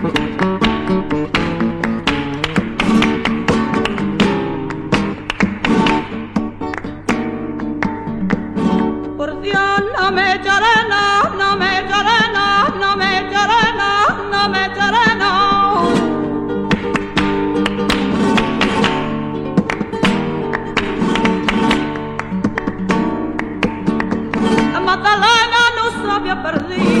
Por Dios, no me lloran, no me lloran, no me lloran, no me lloran, no. La Madalaga no sabía perdida.